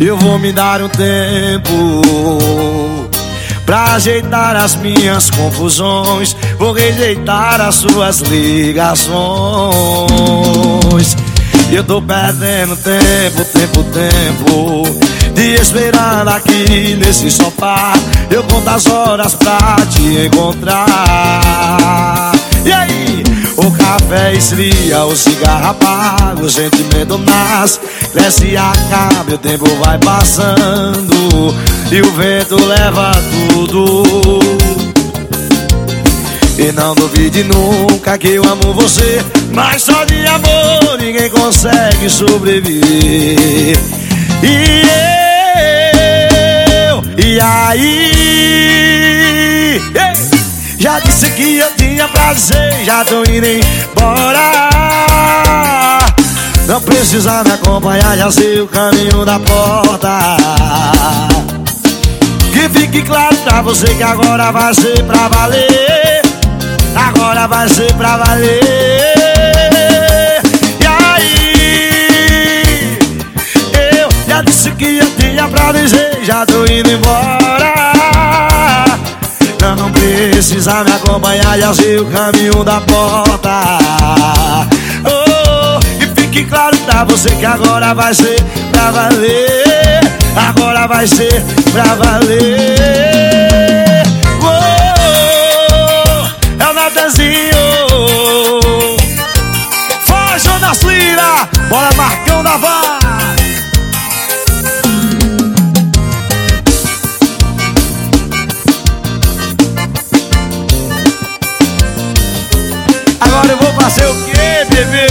Eu vou me dar um tempo Pra ajeitar as minhas confusões. Vou rejeitar as suas ligações. Eu tô perdendo tempo, tempo, tempo De esperar aqui nesse sofá. Eu conto as horas pra te encontrar. E aí? O café esfria, o cigarro apaga, o sentimento nasce, cresce e acaba, o tempo vai passando e o vento leva tudo. E não duvide nunca que eu amo você, mas só de amor ninguém consegue sobreviver. E eu, e aí? Já disse que eu tinha prazer, já tô indo embora. Não precisa me acompanhar, já sei o caminho da porta. Que fique claro pra você que agora vai ser pra valer. Agora vai ser pra valer. E aí? Eu já disse que eu tinha pra dizer, já tô indo embora. Precisa me acompanhar, já sei o caminho da porta. Oh, e fique claro pra você que agora vai ser pra valer. Agora vai ser pra valer. Oh, é o Natanzinho. Foge, Jonas Lira. Bora, Marcão da Vaz. fazer o quê, bebê?